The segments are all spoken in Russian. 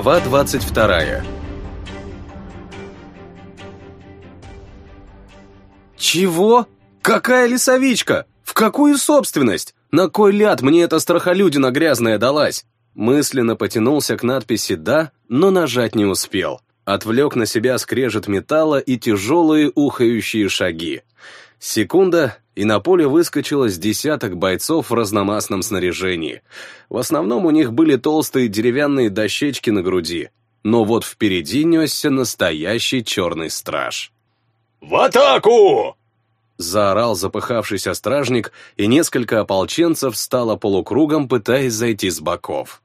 Глава 22 Чего? Какая лесовичка? В какую собственность? На кой ляд мне эта страхолюдина грязная далась? Мысленно потянулся к надписи «Да», но нажать не успел. Отвлек на себя скрежет металла и тяжелые ухающие шаги. Секунда, и на поле выскочило с десяток бойцов в разномастном снаряжении. В основном у них были толстые деревянные дощечки на груди. Но вот впереди несся настоящий черный страж. «В атаку!» Заорал запыхавшийся стражник, и несколько ополченцев стало полукругом, пытаясь зайти с боков.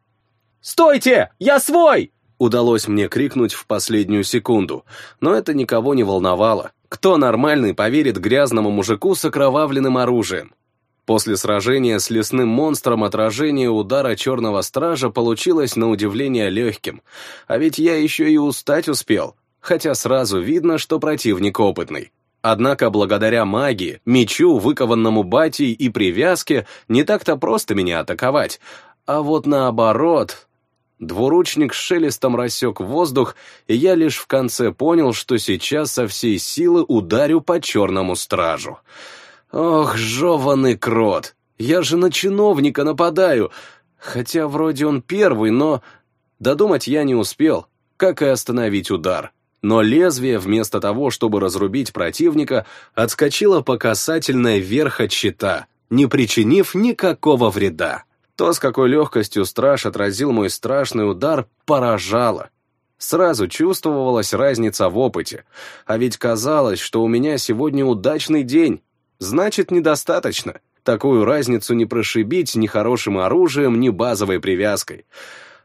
«Стойте! Я свой!» Удалось мне крикнуть в последнюю секунду, но это никого не волновало. Кто нормальный поверит грязному мужику с окровавленным оружием? После сражения с лесным монстром отражение удара черного стража получилось на удивление легким, а ведь я еще и устать успел, хотя сразу видно, что противник опытный. Однако благодаря магии, мечу, выкованному батей и привязке не так-то просто меня атаковать, а вот наоборот, Двуручник с шелестом рассек воздух, и я лишь в конце понял, что сейчас со всей силы ударю по черному стражу. Ох, жеванный крот! Я же на чиновника нападаю! Хотя вроде он первый, но... Додумать я не успел, как и остановить удар. Но лезвие, вместо того, чтобы разрубить противника, отскочило по касательной вверх от щита, не причинив никакого вреда. То, с какой легкостью страж отразил мой страшный удар, поражало. Сразу чувствовалась разница в опыте, а ведь казалось, что у меня сегодня удачный день. Значит, недостаточно. Такую разницу не прошибить ни хорошим оружием, ни базовой привязкой.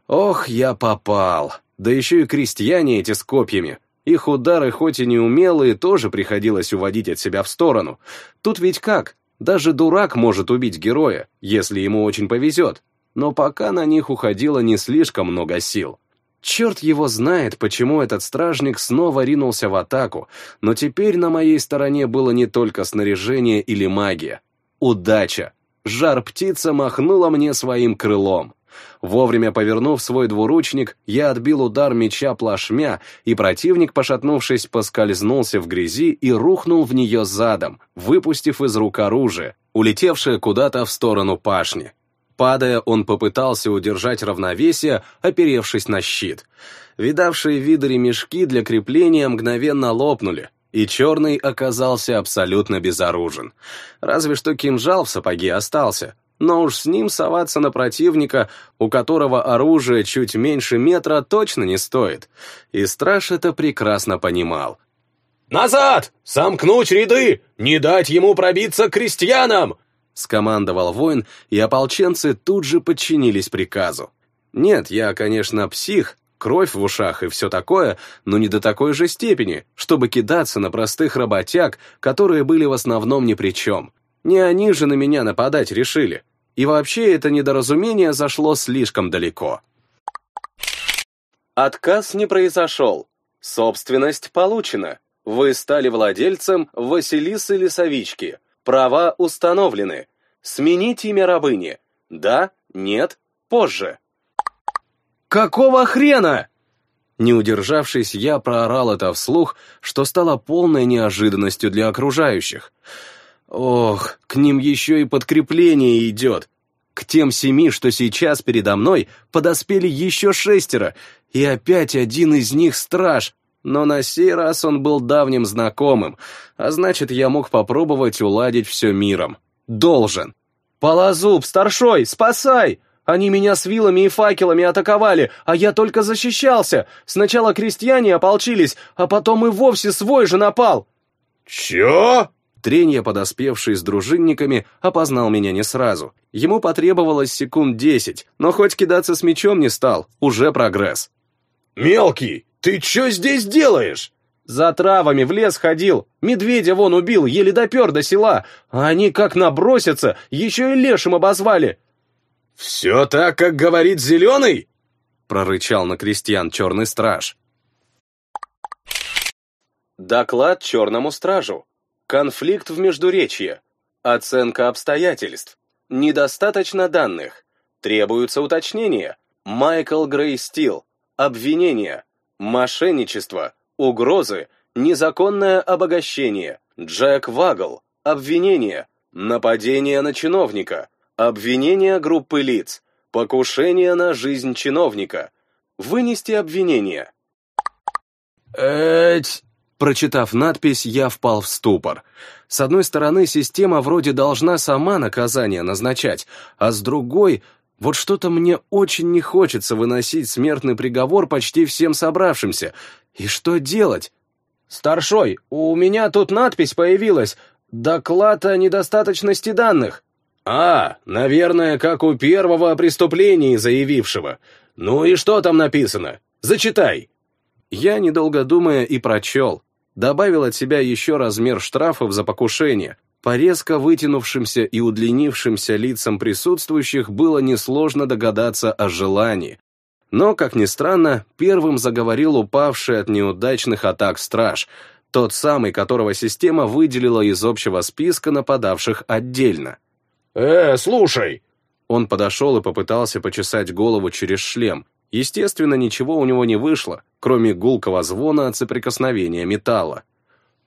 Ох, я попал. Да еще и крестьяне эти с копьями. Их удары, хоть и неумелые, тоже приходилось уводить от себя в сторону. Тут ведь как? Даже дурак может убить героя, если ему очень повезет, но пока на них уходило не слишком много сил. Черт его знает, почему этот стражник снова ринулся в атаку, но теперь на моей стороне было не только снаряжение или магия. Удача! Жар-птица махнула мне своим крылом. Вовремя повернув свой двуручник, я отбил удар меча плашмя, и противник, пошатнувшись, поскользнулся в грязи и рухнул в нее задом, выпустив из рук оружие, улетевшее куда-то в сторону пашни. Падая, он попытался удержать равновесие, оперевшись на щит. Видавшие виды ремешки для крепления мгновенно лопнули, и черный оказался абсолютно безоружен. Разве что кинжал в сапоге остался, но уж с ним соваться на противника, у которого оружие чуть меньше метра, точно не стоит. И страж это прекрасно понимал. «Назад! Сомкнуть ряды! Не дать ему пробиться к крестьянам!» скомандовал воин, и ополченцы тут же подчинились приказу. Нет, я, конечно, псих, кровь в ушах и все такое, но не до такой же степени, чтобы кидаться на простых работяг, которые были в основном ни при чем. Не они же на меня нападать решили. И вообще это недоразумение зашло слишком далеко. Отказ не произошел. Собственность получена. Вы стали владельцем Василисы Лисовички. Права установлены. Сменить имя рабыни. Да, нет, позже. Какого хрена? Не удержавшись, я проорал это вслух, что стало полной неожиданностью для окружающих. Ох, к ним еще и подкрепление идет. К тем семи, что сейчас передо мной, подоспели еще шестеро, и опять один из них страж, но на сей раз он был давним знакомым, а значит, я мог попробовать уладить все миром. Должен. «Полозуб, старшой, спасай!» Они меня с вилами и факелами атаковали, а я только защищался. Сначала крестьяне ополчились, а потом и вовсе свой же напал. «Чё?» Тренья, подоспевший с дружинниками, опознал меня не сразу. Ему потребовалось секунд десять, но хоть кидаться с мечом не стал, уже прогресс. «Мелкий, ты чё здесь делаешь?» «За травами в лес ходил, медведя вон убил, еле допер до села, а они как набросятся, еще и лешим обозвали». «Все так, как говорит Зеленый?» прорычал на крестьян черный страж. Доклад черному стражу. Конфликт в Междуречье. Оценка обстоятельств. Недостаточно данных. Требуются уточнения. Майкл Грей Стил. обвинение, мошенничество, угрозы, незаконное обогащение, Джек Вагл, обвинение, нападение на чиновника, обвинение группы лиц, покушение на жизнь чиновника, вынести обвинение. Эть... Прочитав надпись, я впал в ступор. С одной стороны, система вроде должна сама наказание назначать, а с другой, вот что-то мне очень не хочется выносить смертный приговор почти всем собравшимся. И что делать? «Старшой, у меня тут надпись появилась. Доклад о недостаточности данных». «А, наверное, как у первого о преступлении заявившего. Ну и что там написано? Зачитай». Я, недолго думая, и прочел. Добавил от себя еще размер штрафов за покушение. По резко вытянувшимся и удлинившимся лицам присутствующих было несложно догадаться о желании. Но, как ни странно, первым заговорил упавший от неудачных атак страж, тот самый, которого система выделила из общего списка нападавших отдельно. «Э, слушай!» Он подошел и попытался почесать голову через шлем. Естественно, ничего у него не вышло, кроме гулкого звона от соприкосновения металла.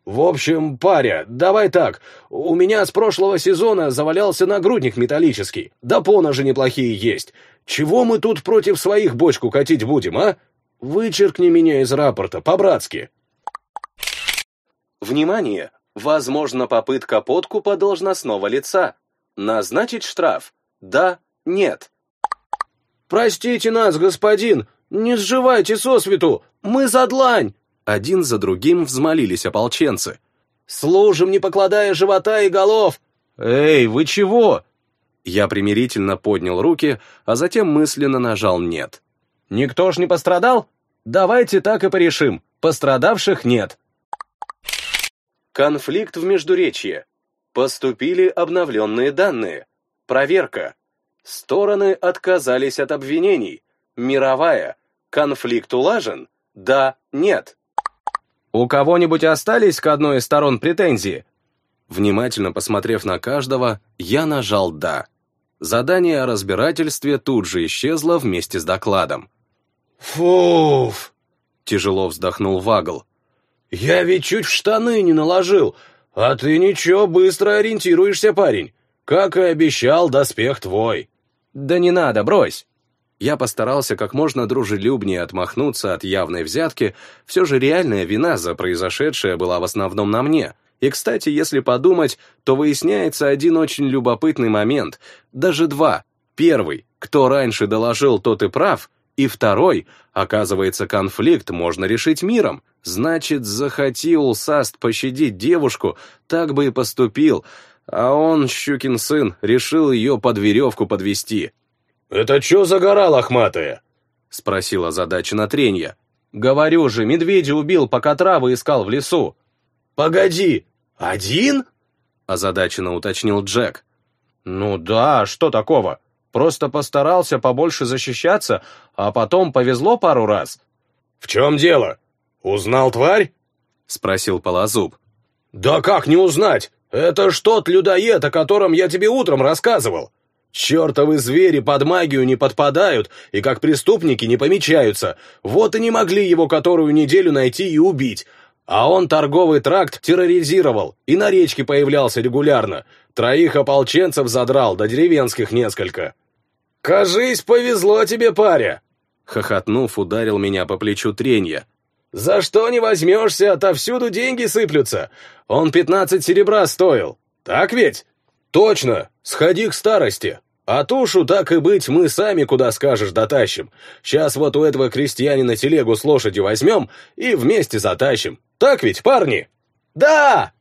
«В общем, паря, давай так. У меня с прошлого сезона завалялся нагрудник металлический. Да поножи неплохие есть. Чего мы тут против своих бочку катить будем, а? Вычеркни меня из рапорта, по-братски». Внимание! Возможно попытка подкупа должностного лица. Назначить штраф? Да, нет. «Простите нас, господин! Не сживайте сосвету! Мы за длань!» Один за другим взмолились ополченцы. «Служим, не покладая живота и голов!» «Эй, вы чего?» Я примирительно поднял руки, а затем мысленно нажал «нет». «Никто ж не пострадал? Давайте так и порешим. Пострадавших нет». Конфликт в Междуречье. Поступили обновленные данные. Проверка. Стороны отказались от обвинений. Мировая. Конфликт улажен? Да, нет. «У кого-нибудь остались к одной из сторон претензии?» Внимательно посмотрев на каждого, я нажал «да». Задание о разбирательстве тут же исчезло вместе с докладом. «Фуф!» — тяжело вздохнул Вагл. «Я ведь чуть в штаны не наложил, а ты ничего, быстро ориентируешься, парень. Как и обещал, доспех твой». «Да не надо, брось!» Я постарался как можно дружелюбнее отмахнуться от явной взятки, все же реальная вина за произошедшее была в основном на мне. И, кстати, если подумать, то выясняется один очень любопытный момент, даже два. Первый, кто раньше доложил, тот и прав, и второй, оказывается, конфликт можно решить миром. Значит, захотел Саст пощадить девушку, так бы и поступил, а он, щукин сын, решил ее под веревку подвести. «Это что за гора лохматая?» — спросила задача на тренья. «Говорю же, медведя убил, пока травы искал в лесу». «Погоди, один?» — озадаченно уточнил Джек. «Ну да, что такого? Просто постарался побольше защищаться, а потом повезло пару раз». «В чем дело? Узнал тварь?» — спросил Полозуб. «Да как не узнать? Это ж тот людоед, о котором я тебе утром рассказывал. Чертовы звери под магию не подпадают и как преступники не помечаются. Вот и не могли его которую неделю найти и убить. А он торговый тракт терроризировал и на речке появлялся регулярно. Троих ополченцев задрал, до деревенских несколько. «Кажись, повезло тебе, паря!» Хохотнув, ударил меня по плечу тренья. «За что не возьмешься, отовсюду деньги сыплются. Он пятнадцать серебра стоил. Так ведь?» «Точно! Сходи к старости! А тушу, так и быть, мы сами куда скажешь дотащим. Сейчас вот у этого крестьянина телегу с лошадью возьмем и вместе затащим. Так ведь, парни?» «Да!»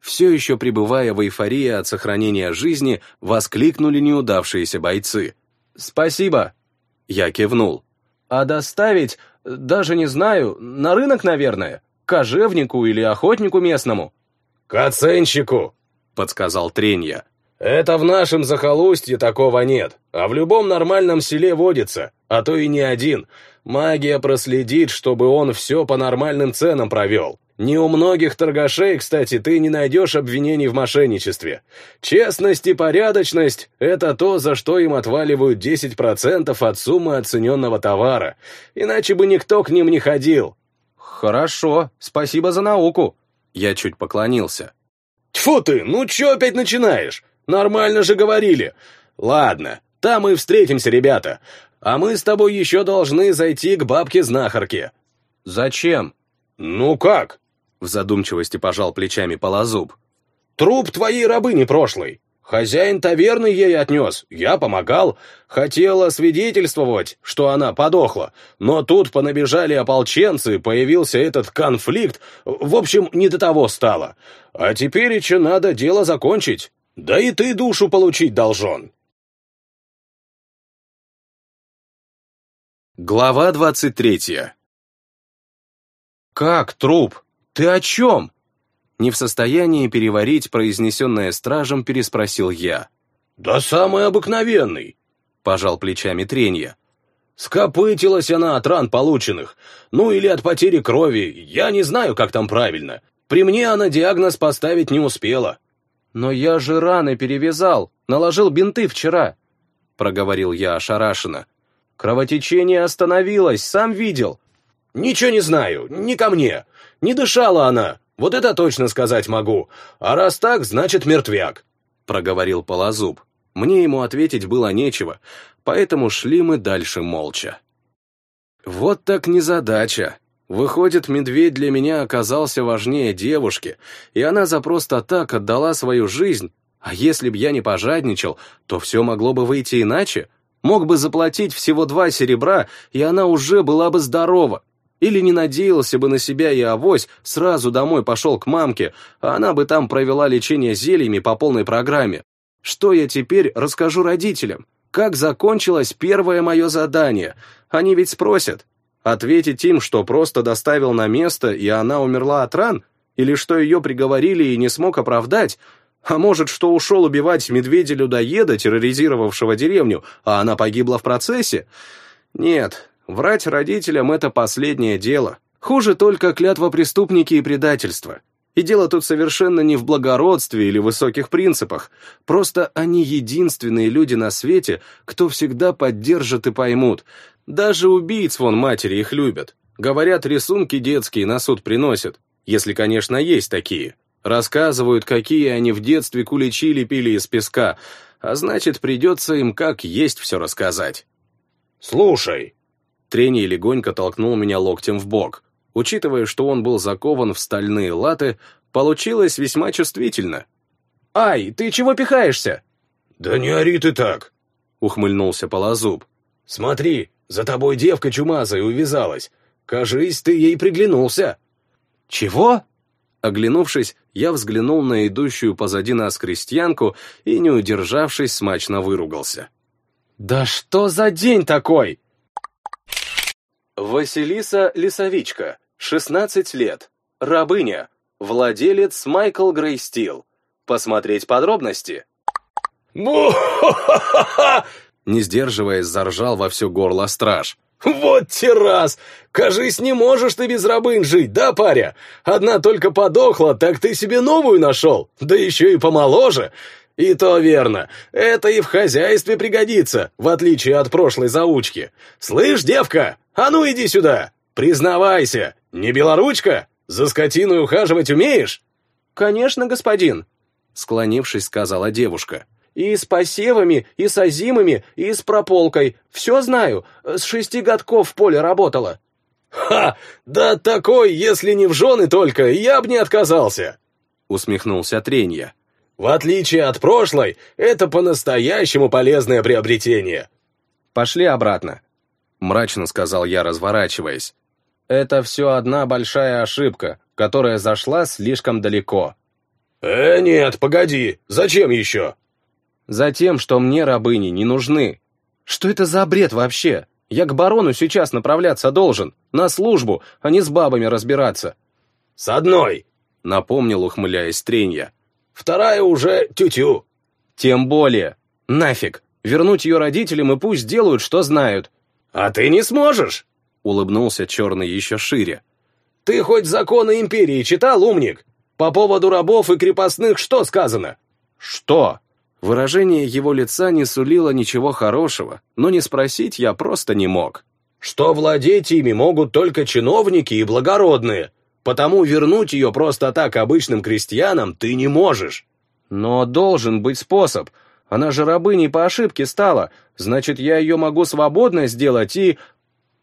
Все еще пребывая в эйфории от сохранения жизни, воскликнули неудавшиеся бойцы. «Спасибо!» Я кивнул. «А доставить, даже не знаю, на рынок, наверное? Кожевнику или охотнику местному?» «К оценщику!» — подсказал Тренья. Это в нашем захолустье такого нет, а в любом нормальном селе водится, а то и не один. Магия проследит, чтобы он все по нормальным ценам провел. Не у многих торгашей, кстати, ты не найдешь обвинений в мошенничестве. Честность и порядочность — это то, за что им отваливают 10% от суммы оцененного товара. Иначе бы никто к ним не ходил. Хорошо, спасибо за науку. Я чуть поклонился. Тьфу ты, ну чё опять начинаешь? Нормально же говорили. Ладно, там и встретимся, ребята. А мы с тобой еще должны зайти к бабке-знахарке. Зачем? Ну как? В задумчивости пожал плечами полозуб. Труп твоей рабыни прошлой. Хозяин таверны ей отнес, я помогал. Хотела свидетельствовать, что она подохла. Но тут понабежали ополченцы, появился этот конфликт. В общем, не до того стало. А теперь еще надо дело закончить. Да и ты душу получить должен. Глава двадцать третья. Как труп? «Ты о чем?» Не в состоянии переварить произнесенное стражем, переспросил я. «Да самый обыкновенный», — пожал плечами тренья. «Скопытилась она от ран полученных, ну или от потери крови, я не знаю, как там правильно. При мне она диагноз поставить не успела». «Но я же раны перевязал, наложил бинты вчера», — проговорил я ошарашенно. «Кровотечение остановилось, сам видел». «Ничего не знаю, не ко мне. Не дышала она, вот это точно сказать могу. А раз так, значит мертвяк», — проговорил Полозуб. Мне ему ответить было нечего, поэтому шли мы дальше молча. Вот так незадача. Выходит, медведь для меня оказался важнее девушки, и она за просто так отдала свою жизнь, а если б я не пожадничал, то все могло бы выйти иначе. Мог бы заплатить всего два серебра, и она уже была бы здорова. Или не надеялся бы на себя и авось, сразу домой пошел к мамке, а она бы там провела лечение зельями по полной программе. Что я теперь расскажу родителям? Как закончилось первое мое задание? Они ведь спросят. Ответить им, что просто доставил на место, и она умерла от ран? Или что ее приговорили и не смог оправдать? А может, что ушел убивать медведя-людоеда, терроризировавшего деревню, а она погибла в процессе? Нет, Врать родителям — это последнее дело. Хуже только клятва преступники и предательство. И дело тут совершенно не в благородстве или высоких принципах. Просто они единственные люди на свете, кто всегда поддержит и поймут. Даже убийц вон матери их любят. Говорят, рисунки детские на суд приносят. Если, конечно, есть такие. Рассказывают, какие они в детстве куличи лепили из песка. А значит, придется им как есть все рассказать. «Слушай», Трений легонько толкнул меня локтем в бок. Учитывая, что он был закован в стальные латы, получилось весьма чувствительно. «Ай, ты чего пихаешься?» «Да не ори ты так!» — ухмыльнулся Полозуб. «Смотри, за тобой девка чумазая увязалась. Кажись, ты ей приглянулся». «Чего?» Оглянувшись, я взглянул на идущую позади нас крестьянку и, не удержавшись, смачно выругался. «Да что за день такой?» Василиса Лисовичка, 16 лет, рабыня, владелец Майкл Грейстил. Посмотреть подробности. Ну, Не сдерживаясь, заржал во все горло страж. «Вот террас! Кажись, не можешь ты без рабынь жить, да, паря? Одна только подохла, так ты себе новую нашел, да еще и помоложе. И то верно, это и в хозяйстве пригодится, в отличие от прошлой заучки. Слышь, девка, а ну иди сюда, признавайся, не белоручка? За скотиной ухаживать умеешь? Конечно, господин, склонившись, сказала девушка. И с посевами, и с озимами, и с прополкой. Все знаю, с шести годков в поле работала. «Ха! Да такой, если не в жены только, я б не отказался!» Усмехнулся Тренья. В отличие от прошлой, это по-настоящему полезное приобретение. Пошли обратно, мрачно сказал я, разворачиваясь. Это все одна большая ошибка, которая зашла слишком далеко. Э, нет, погоди, зачем еще? Затем, что мне рабыни не нужны. Что это за бред вообще? Я к барону сейчас направляться должен, на службу, а не с бабами разбираться. С одной, напомнил, ухмыляясь Тренья. Вторая уже тю-тю. Тем более. Нафиг. Вернуть ее родителям и пусть делают, что знают. А ты не сможешь. Улыбнулся черный еще шире. Ты хоть законы империи читал, умник? По поводу рабов и крепостных что сказано? Что? Выражение его лица не сулило ничего хорошего, но не спросить я просто не мог. Что владеть ими могут только чиновники и благородные, потому вернуть ее просто так обычным крестьянам ты не можешь. Но должен быть способ. Она же рабыней по ошибке стала, значит, я ее могу свободно сделать и...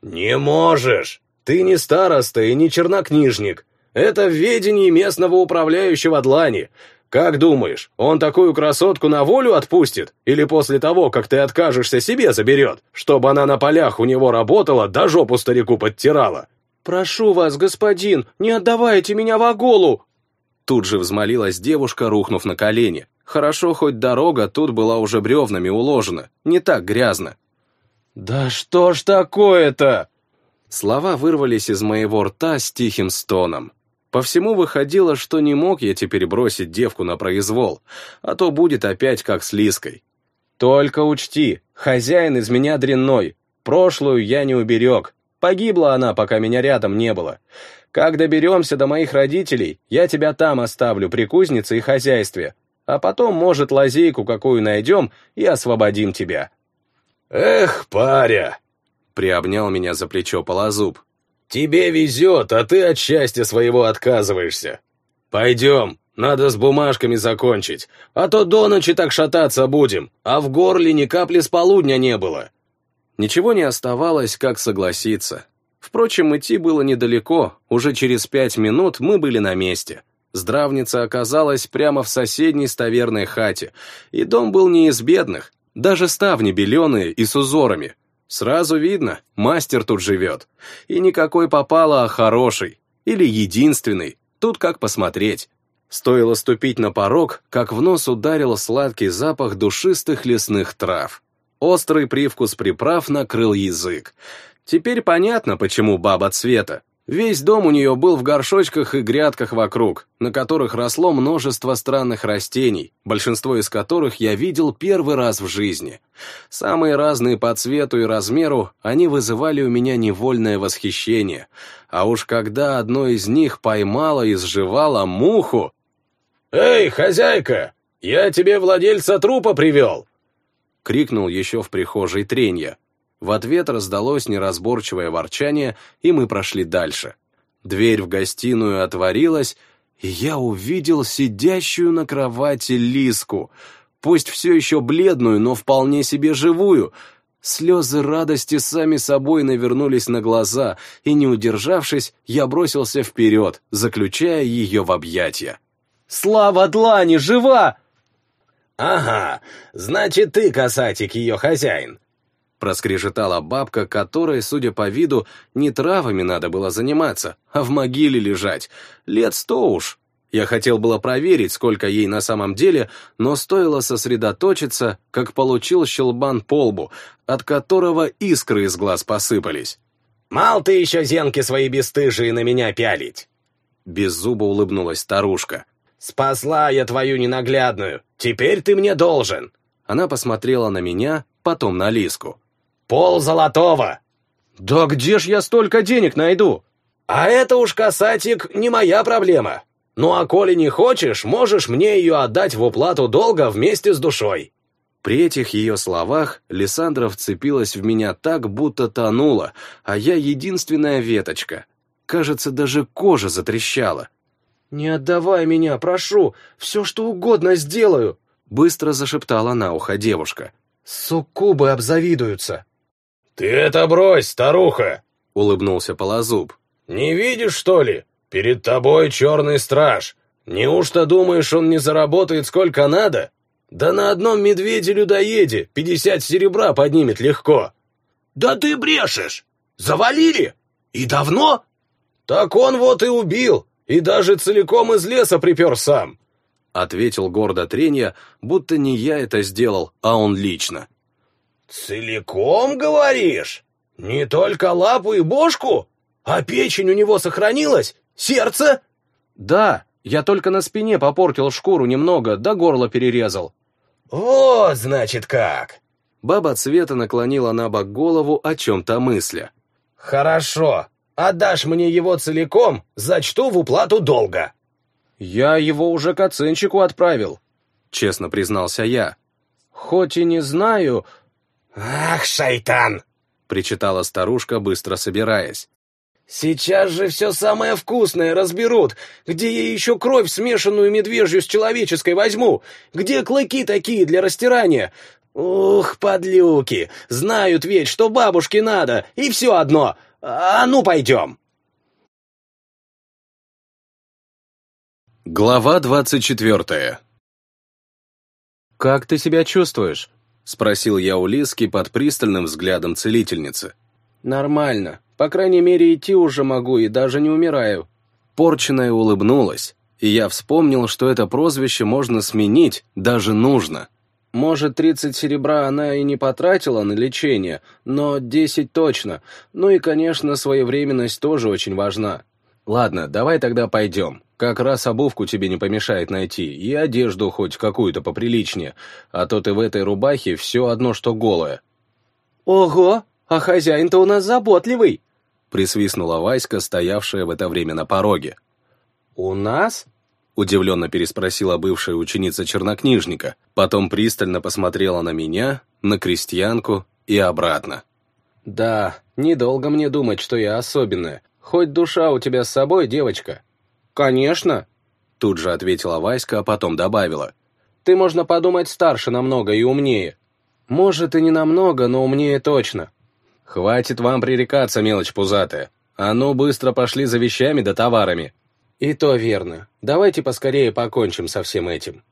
Не можешь. Ты не староста и не чернокнижник. Это в ведении местного управляющего длани. Как думаешь, он такую красотку на волю отпустит? Или после того, как ты откажешься, себе заберет, чтобы она на полях у него работала, да жопу старику подтирала? «Прошу вас, господин, не отдавайте меня в Аголу!» Тут же взмолилась девушка, рухнув на колени. Хорошо, хоть дорога тут была уже бревнами уложена, не так грязно. «Да что ж такое-то?» Слова вырвались из моего рта с тихим стоном. По всему выходило, что не мог я теперь бросить девку на произвол, а то будет опять как с Лиской. «Только учти, хозяин из меня дрянной, прошлую я не уберег, погибла она, пока меня рядом не было. Как доберемся до моих родителей, я тебя там оставлю при кузнице и хозяйстве, а потом, может, лазейку какую найдем и освободим тебя». «Эх, паря!» — приобнял меня за плечо Полозуб. «Тебе везет, а ты от счастья своего отказываешься. Пойдем, надо с бумажками закончить, а то до ночи так шататься будем, а в горле ни капли с полудня не было». Ничего не оставалось, как согласиться. Впрочем, идти было недалеко, уже через пять минут мы были на месте. Здравница оказалась прямо в соседней ставерной хате, и дом был не из бедных, даже ставни беленые и с узорами, Сразу видно, мастер тут живет. И никакой попало, а хороший. Или единственный. Тут как посмотреть. Стоило ступить на порог, как в нос ударил сладкий запах душистых лесных трав. Острый привкус приправ накрыл язык. Теперь понятно, почему баба цвета. Весь дом у нее был в горшочках и грядках вокруг, на которых росло множество странных растений, большинство из которых я видел первый раз в жизни. Самые разные по цвету и размеру, они вызывали у меня невольное восхищение. А уж когда одно из них поймало и сживало муху... «Эй, хозяйка, я тебе владельца трупа привел!» — крикнул еще в прихожей тренья. В ответ раздалось неразборчивое ворчание, и мы прошли дальше. Дверь в гостиную отворилась, и я увидел сидящую на кровати Лиску, пусть все еще бледную, но вполне себе живую. Слезы радости сами собой навернулись на глаза, и, не удержавшись, я бросился вперед, заключая ее в объятия. «Слава Длани, жива!» «Ага, значит, ты, касатик, ее хозяин», Проскрежетала бабка, которой, судя по виду, не травами надо было заниматься, а в могиле лежать. Лет сто уж. Я хотел было проверить, сколько ей на самом деле, но стоило сосредоточиться, как получил щелбан по лбу, от которого искры из глаз посыпались. «Мал ты еще зенки свои бесстыжие на меня пялить!» Беззубо улыбнулась старушка. «Спасла я твою ненаглядную! Теперь ты мне должен!» Она посмотрела на меня, потом на Лиску. Пол золотого!» «Да где ж я столько денег найду?» «А это уж, касатик, не моя проблема. Ну а коли не хочешь, можешь мне ее отдать в уплату долга вместе с душой». При этих ее словах Лиссандра вцепилась в меня так, будто тонула, а я единственная веточка. Кажется, даже кожа затрещала. «Не отдавай меня, прошу, все что угодно сделаю», быстро зашептала на ухо девушка. «Суккубы обзавидуются». «Ты это брось, старуха!» — улыбнулся Полозуб. «Не видишь, что ли? Перед тобой черный страж. Неужто думаешь, он не заработает сколько надо? Да на одном медведе-людоеде пятьдесят серебра поднимет легко». «Да ты брешешь! Завалили? И давно?» «Так он вот и убил, и даже целиком из леса припер сам», — ответил гордо Тренья, будто не я это сделал, а он лично. «Целиком, говоришь? Не только лапу и бошку? А печень у него сохранилась? Сердце?» «Да, я только на спине попортил шкуру немного, да горло перерезал». «Вот, значит, как!» Баба Цвета наклонила на бок голову о чем-то мысля. «Хорошо. Отдашь мне его целиком, зачту в уплату долга». «Я его уже к оценщику отправил», — честно признался я. «Хоть и не знаю...» «Ах, шайтан!» — причитала старушка, быстро собираясь. «Сейчас же все самое вкусное разберут. Где я еще кровь, смешанную медвежью с человеческой, возьму? Где клыки такие для растирания? Ух, подлюки! Знают ведь, что бабушке надо, и все одно. А ну, пойдем!» Глава двадцать четвертая «Как ты себя чувствуешь?» — спросил я у Лиски под пристальным взглядом целительницы. «Нормально. По крайней мере, идти уже могу и даже не умираю». Порченая улыбнулась, и я вспомнил, что это прозвище можно сменить, даже нужно. Может, тридцать серебра она и не потратила на лечение, но десять точно. Ну и, конечно, своевременность тоже очень важна. Ладно, давай тогда пойдем. Как раз обувку тебе не помешает найти, и одежду хоть какую-то поприличнее, а то ты в этой рубахе все одно, что голое. Ого, а хозяин-то у нас заботливый, присвистнула Васька, стоявшая в это время на пороге. У нас? Удивленно переспросила бывшая ученица чернокнижника, потом пристально посмотрела на меня, на крестьянку и обратно. «Да, недолго мне думать, что я особенная. Хоть душа у тебя с собой, девочка». «Конечно», — тут же ответила Васька, а потом добавила. «Ты, можно подумать, старше намного и умнее». «Может, и не намного, но умнее точно». «Хватит вам пререкаться, мелочь пузатая. А ну, быстро пошли за вещами да товарами». «И то верно. Давайте поскорее покончим со всем этим».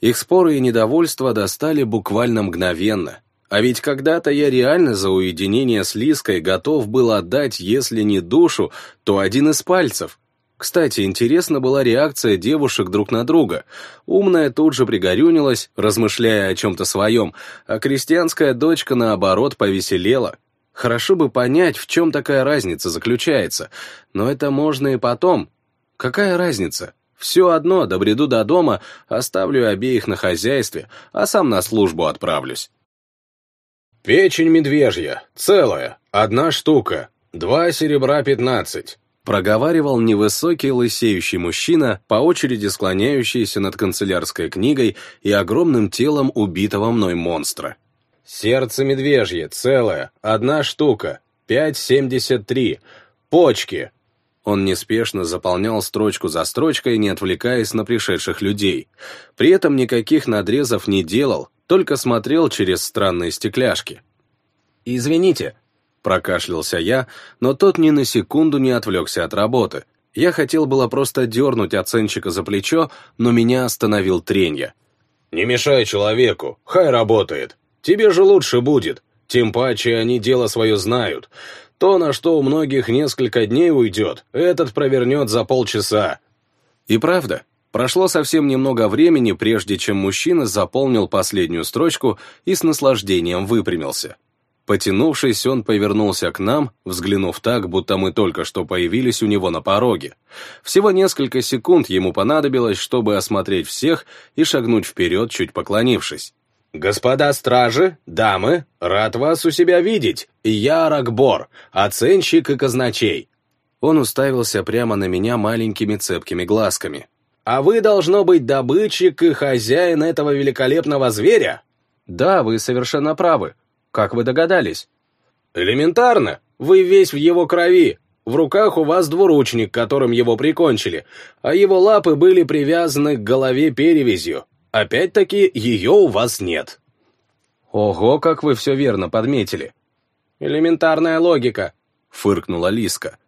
Их споры и недовольство достали буквально мгновенно. А ведь когда-то я реально за уединение с Лиской готов был отдать, если не душу, то один из пальцев. Кстати, интересна была реакция девушек друг на друга. Умная тут же пригорюнилась, размышляя о чем-то своем, а крестьянская дочка, наоборот, повеселела. Хорошо бы понять, в чем такая разница заключается, но это можно и потом, Какая разница? Все одно, добреду до дома, оставлю обеих на хозяйстве, а сам на службу отправлюсь. «Печень медвежья, целая, одна штука, два серебра пятнадцать», проговаривал невысокий лысеющий мужчина, по очереди склоняющийся над канцелярской книгой и огромным телом убитого мной монстра. «Сердце медвежье, целое, одна штука, пять семьдесят три, почки, он неспешно заполнял строчку за строчкой, не отвлекаясь на пришедших людей. При этом никаких надрезов не делал, только смотрел через странные стекляшки. «Извините», — прокашлялся я, но тот ни на секунду не отвлекся от работы. Я хотел было просто дернуть оценщика за плечо, но меня остановил тренья. «Не мешай человеку, хай работает. Тебе же лучше будет. Тем паче они дело свое знают. То, на что у многих несколько дней уйдет, этот провернет за полчаса. И правда, прошло совсем немного времени, прежде чем мужчина заполнил последнюю строчку и с наслаждением выпрямился. Потянувшись, он повернулся к нам, взглянув так, будто мы только что появились у него на пороге. Всего несколько секунд ему понадобилось, чтобы осмотреть всех и шагнуть вперед, чуть поклонившись. «Господа стражи, дамы, рад вас у себя видеть. Я Ракбор, оценщик и казначей». Он уставился прямо на меня маленькими цепкими глазками. «А вы, должно быть, добытчик и хозяин этого великолепного зверя?» «Да, вы совершенно правы. Как вы догадались?» «Элементарно. Вы весь в его крови. В руках у вас двуручник, которым его прикончили, а его лапы были привязаны к голове перевязью. Опять-таки, ее у вас нет. Ого, как вы все верно подметили. Элементарная логика, фыркнула Лиска.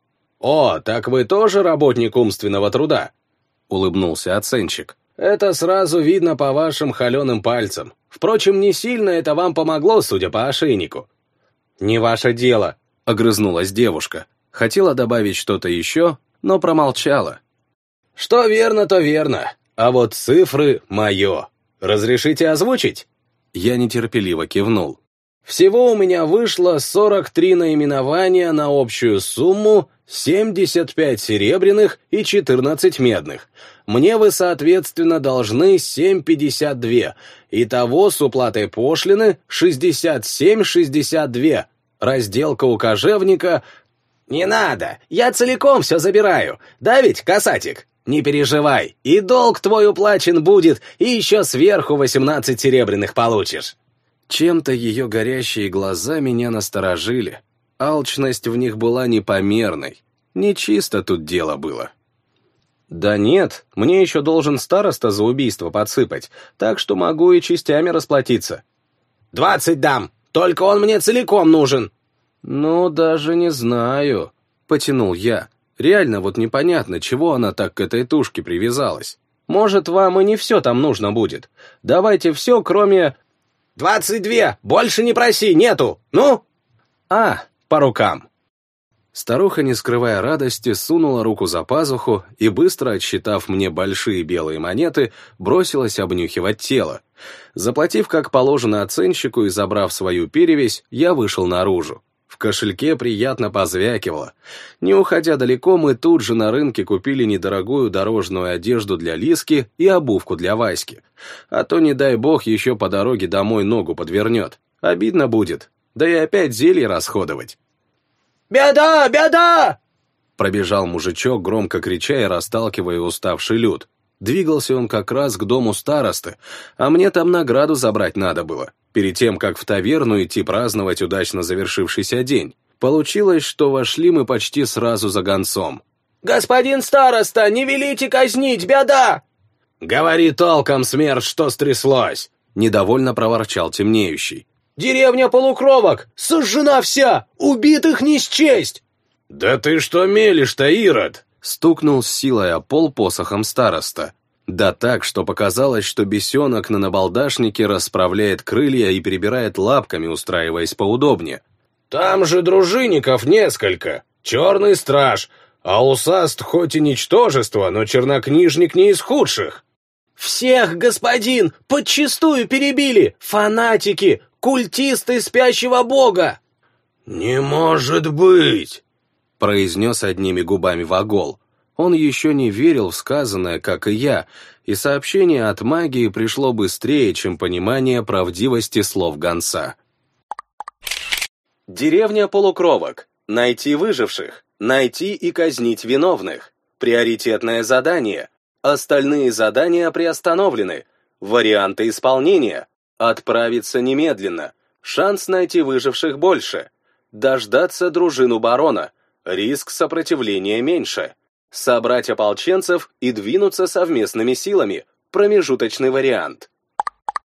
О, так вы тоже работник умственного труда? Улыбнулся оценщик. Это сразу видно по вашим холеным пальцам. Впрочем, не сильно это вам помогло, судя по ошейнику. Не ваше дело, огрызнулась девушка. Хотела добавить что-то еще, но промолчала. Что верно, то верно. А вот цифры — мое. Разрешите озвучить?» Я нетерпеливо кивнул. «Всего у меня вышло 43 наименования на общую сумму 75 серебряных и 14 медных. Мне вы, соответственно, должны 7,52. Итого с уплатой пошлины 67,62. Разделка у кожевника «Не надо, я целиком все забираю. Да ведь, касатик? Не переживай, и долг твой уплачен будет, и еще сверху восемнадцать серебряных получишь». Чем-то ее горящие глаза меня насторожили. Алчность в них была непомерной. Нечисто тут дело было. «Да нет, мне еще должен староста за убийство подсыпать, так что могу и частями расплатиться». «Двадцать дам, только он мне целиком нужен». «Ну, даже не знаю», — потянул я. Реально вот непонятно, чего она так к этой тушке привязалась. Может, вам и не все там нужно будет. Давайте все, кроме... «Двадцать две! Больше не проси, нету! Ну?» «А, по рукам!» Старуха, не скрывая радости, сунула руку за пазуху и, быстро отсчитав мне большие белые монеты, бросилась обнюхивать тело. Заплатив как положено оценщику и забрав свою перевесь, я вышел наружу. В кошельке приятно позвякивало. Не уходя далеко, мы тут же на рынке купили недорогую дорожную одежду для Лиски и обувку для Васьки. А то, не дай бог, еще по дороге домой ногу подвернет. Обидно будет. Да и опять зелье расходовать. «Беда! Беда!» Пробежал мужичок, громко крича и расталкивая уставший люд. Двигался он как раз к дому старосты, а мне там награду забрать надо было, перед тем, как в таверну идти праздновать удачно завершившийся день. Получилось, что вошли мы почти сразу за гонцом. «Господин староста, не велите казнить, беда!» «Говори толком, смерть, что стряслось!» Недовольно проворчал темнеющий. Деревня полукровок! Сожжена вся! Убитых не счесть!» «Да ты что мелешь-то, Ирод?» Стукнул с силой о пол посохом староста. Да так, что показалось, что бесенок на набалдашнике расправляет крылья и перебирает лапками, устраиваясь поудобнее. «Там же дружинников несколько. Черный страж, а усаст хоть и ничтожество, но чернокнижник не из худших». «Всех, господин, подчистую перебили! Фанатики! Культисты спящего бога!» «Не может быть!» — произнес одними губами Вагол. Он еще не верил в сказанное, как и я, и сообщение от магии пришло быстрее, чем понимание правдивости слов гонца. Деревня полукровок. Найти выживших. Найти и казнить виновных. Приоритетное задание. Остальные задания приостановлены. Варианты исполнения. Отправиться немедленно. Шанс найти выживших больше. Дождаться дружину барона. Риск сопротивления меньше. Собрать ополченцев и двинуться совместными силами. Промежуточный вариант.